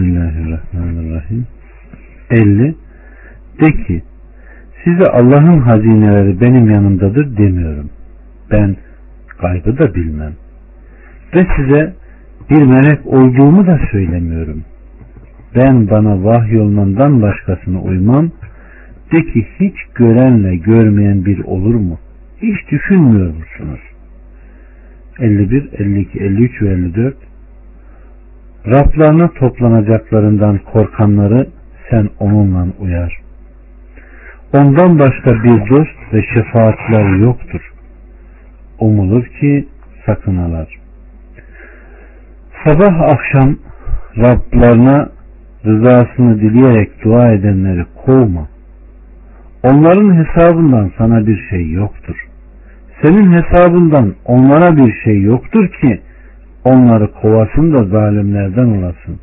Bismillahirrahmanirrahim. 50. De ki size Allah'ın hazineleri benim yanımdadır demiyorum. Ben gaybı da bilmem. Ve size bir melek olduğumu da söylemiyorum. Ben bana vahyolmandan başkasına uymam. De ki hiç görenle görmeyen bir olur mu? Hiç düşünmüyor musunuz? 51, 52, 53 ve 54 Rablarına toplanacaklarından korkanları sen onunla uyar. Ondan başka bir dost ve şefaatler yoktur. Umulur ki sakınalar. Sabah akşam Rablarına rızasını dileyerek dua edenleri kovma. Onların hesabından sana bir şey yoktur. Senin hesabından onlara bir şey yoktur ki onları kovasın da zalimlerden olasın.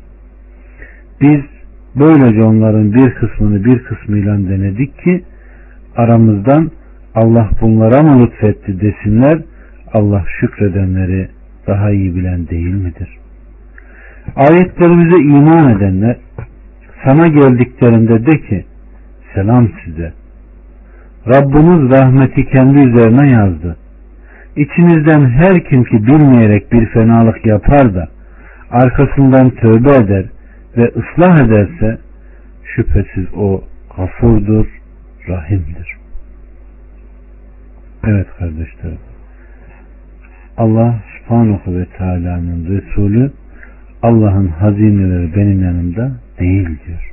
Biz böylece onların bir kısmını bir kısmıyla denedik ki aramızdan Allah bunlara mı lütfetti desinler Allah şükredenleri daha iyi bilen değil midir? Ayetlerimize iman edenler sana geldiklerinde de ki selam size. Rabbiniz rahmeti kendi üzerine yazdı. İçinizden her kim ki bilmeyerek bir fenalık yapar da arkasından tövbe eder ve ıslah ederse şüphesiz o gafurdur, rahimdir. Evet kardeşlerim. Allah subhanahu ve teala'nın Resulü Allah'ın hazineleri benim yanımda değil diyor.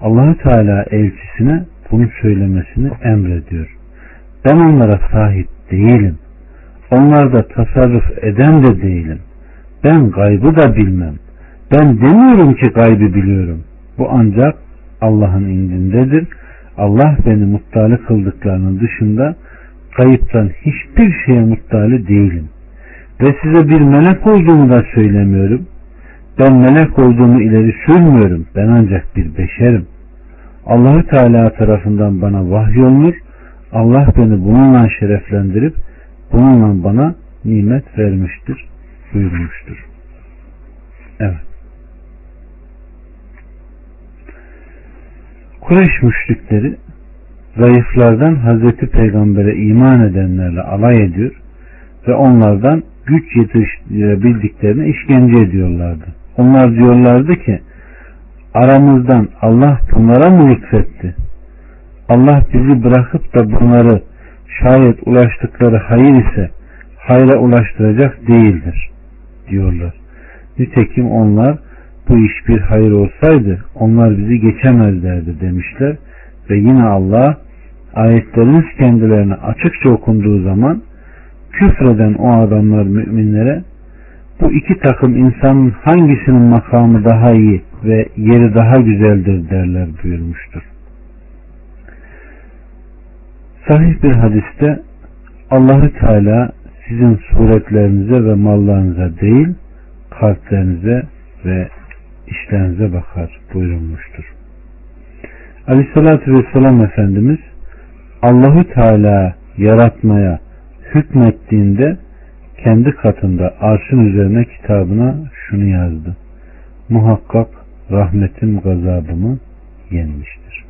Allahü Teala elçisine bunu söylemesini emrediyor. Ben onlara sahip değilim. Onlarda tasarruf eden de değilim. Ben gaybı da bilmem. Ben demiyorum ki gaybı biliyorum. Bu ancak Allah'ın indindedir. Allah beni muttali kıldıklarının dışında kayıptan hiçbir şeye muttali değilim. Ve size bir melek olduğumu da söylemiyorum. Ben melek olduğumu ileri sürmüyorum. Ben ancak bir beşerim. Allahü Teala tarafından bana vahyolunur. Allah beni bununla şereflendirip bununla bana nimet vermiştir buyurmuştur. Evet. Kureyş müşrikleri zayıflardan Hazreti Peygamber'e iman edenlerle alay ediyor ve onlardan güç yetiştirebildiklerine işkence ediyorlardı. Onlar diyorlardı ki aramızdan Allah bunlara mı lütfetti? Allah bizi bırakıp da bunları şayet ulaştıkları hayır ise hayra ulaştıracak değildir diyorlar. Nitekim onlar bu iş bir hayır olsaydı onlar bizi geçemezlerdi demişler ve yine Allah ayetleriniz kendilerine açıkça okunduğu zaman küfreden o adamlar müminlere bu iki takım insanın hangisinin makamı daha iyi ve yeri daha güzeldir derler buyurmuştur. Sahih bir hadiste Allahü Teala sizin suretlerinize ve mallarınıza değil kalplerinize ve işlerinize bakar buyurulmuştur. Aleyhissalatü Vesselam Efendimiz Allahü Teala yaratmaya hükmettiğinde kendi katında arşın üzerine kitabına şunu yazdı. Muhakkak rahmetim gazabımı yenmiştir.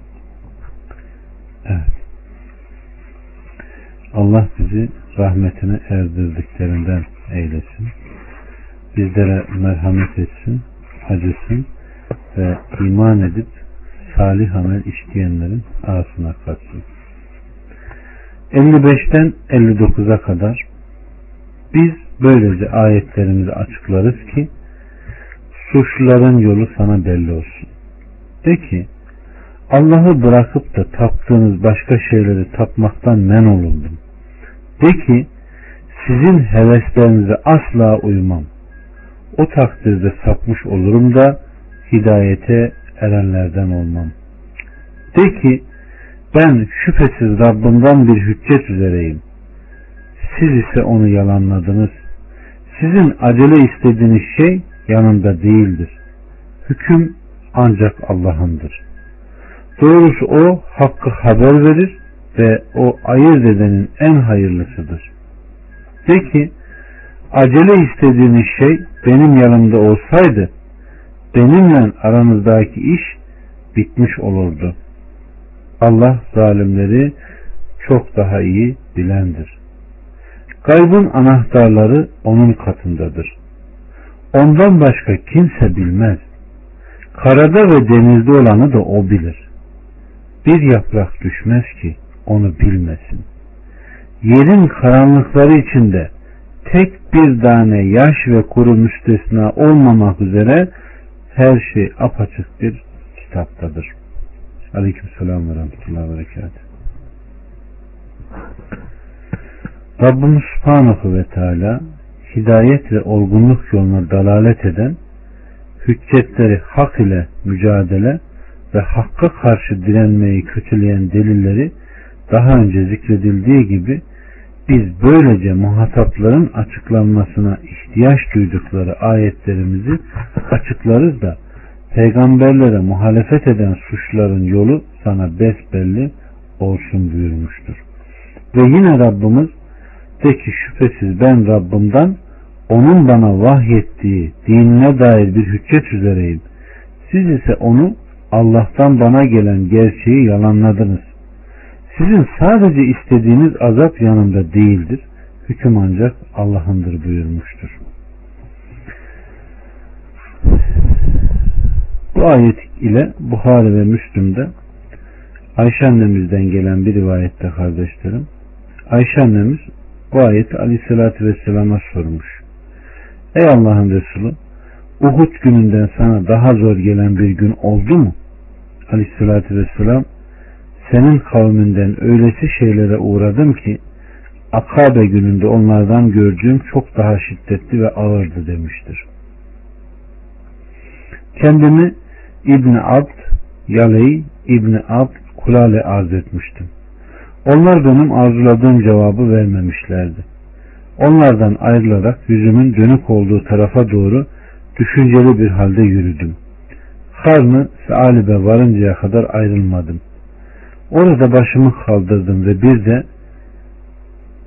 Evet. Allah bizi rahmetine erdirdiklerinden eylesin. Bizlere merhamet etsin, acısın ve iman edip salih amel işleyenlerin arasına katsın. 55'ten 59'a kadar biz böylece ayetlerimizi açıklarız ki suçluların yolu sana belli olsun. De ki Allah'ı bırakıp da taptığınız başka şeyleri tapmaktan men olundum. De ki sizin heveslerinize asla uymam. O takdirde sapmış olurum da hidayete erenlerden olmam. De ki ben şüphesiz Rabbimden bir hüccet üzereyim. Siz ise onu yalanladınız. Sizin acele istediğiniz şey yanında değildir. Hüküm ancak Allah'ındır. Doğrusu o hakkı haber verir ve o ayırt edenin en hayırlısıdır. De ki acele istediğiniz şey benim yanımda olsaydı benimle aranızdaki iş bitmiş olurdu. Allah zalimleri çok daha iyi bilendir. Gaybın anahtarları onun katındadır. Ondan başka kimse bilmez. Karada ve denizde olanı da o bilir. Bir yaprak düşmez ki onu bilmesin. Yerin karanlıkları içinde tek bir tane yaş ve kuru müstesna olmamak üzere her şey apaçık bir kitaptadır. Aleyküm selam ve rahmetullahi ve berekatuhu. Rabbimiz Subhanahu ve Teala hidayet ve olgunluk yoluna dalalet eden hüccetleri hak ile mücadele ve hakka karşı direnmeyi kötüleyen delilleri daha önce zikredildiği gibi biz böylece muhatapların açıklanmasına ihtiyaç duydukları ayetlerimizi açıklarız da peygamberlere muhalefet eden suçların yolu sana besbelli olsun buyurmuştur. Ve yine Rabbimiz de ki şüphesiz ben Rabbimden onun bana vahyettiği dinine dair bir hüccet üzereyim. Siz ise onu Allah'tan bana gelen gerçeği yalanladınız. Sizin sadece istediğiniz azap yanında değildir. Hüküm ancak Allah'ındır buyurmuştur. Bu ayet ile Buhari ve Müslüm'de Ayşe annemizden gelen bir rivayette kardeşlerim Ayşe annemiz bu ayeti aleyhissalatü vesselama sormuş. Ey Allah'ın Resulü Uhud gününden sana daha zor gelen bir gün oldu mu? Aleyhissalatü vesselam senin kavminden öylesi şeylere uğradım ki Akabe gününde onlardan gördüğüm çok daha şiddetli ve ağırdı demiştir. Kendimi İbni Abd, Yaley, İbni Abd, Kulale arz etmiştim. Onlar benim arzuladığım cevabı vermemişlerdi. Onlardan ayrılarak yüzümün dönük olduğu tarafa doğru düşünceli bir halde yürüdüm. Karnı Sealib'e varıncaya kadar ayrılmadım. Orada başımı kaldırdım ve bir de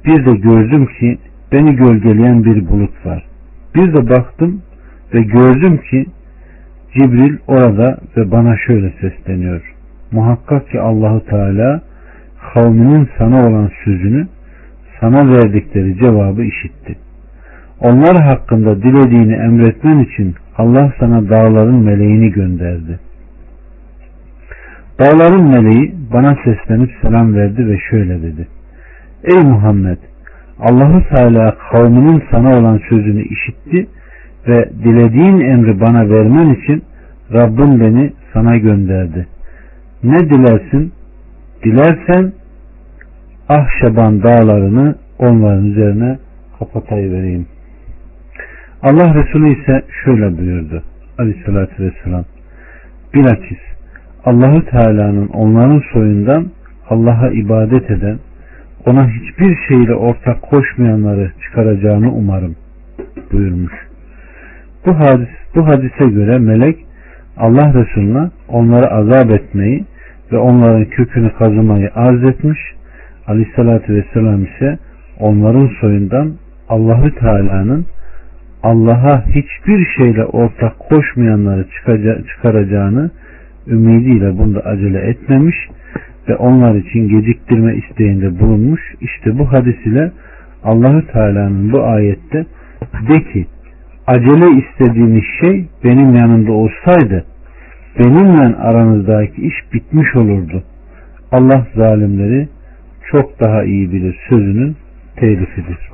bir de gördüm ki beni gölgeleyen bir bulut var. Bir de baktım ve gördüm ki Cibril orada ve bana şöyle sesleniyor. Muhakkak ki Allahu Teala kavminin sana olan sözünü sana verdikleri cevabı işitti. Onlar hakkında dilediğini emretmen için Allah sana dağların meleğini gönderdi. Dağların meleği bana seslenip selam verdi ve şöyle dedi. Ey Muhammed! Allahu Teala kavminin sana olan sözünü işitti ve dilediğin emri bana vermen için Rabbim beni sana gönderdi. Ne dilersin? Dilersen Ahşaban dağlarını onların üzerine kapatayıvereyim. Allah Resulü ise şöyle buyurdu. Aleyhissalatü vesselam. Bilakis Allahu Teala'nın onların soyundan Allah'a ibadet eden, ona hiçbir şeyle ortak koşmayanları çıkaracağını umarım buyurmuş. Bu hadis bu hadise göre melek Allah Resulüne onları azap etmeyi ve onların kökünü kazımayı arz etmiş. Aleyhissalatü vesselam ise onların soyundan Allahü Teala'nın Allah'a hiçbir şeyle ortak koşmayanları çıkaracağını ümidiyle bunda acele etmemiş ve onlar için geciktirme isteğinde bulunmuş. İşte bu hadis ile Allahü Teala'nın bu ayette de ki acele istediğiniz şey benim yanımda olsaydı benimle aranızdaki iş bitmiş olurdu. Allah zalimleri çok daha iyi bilir sözünün telifidir.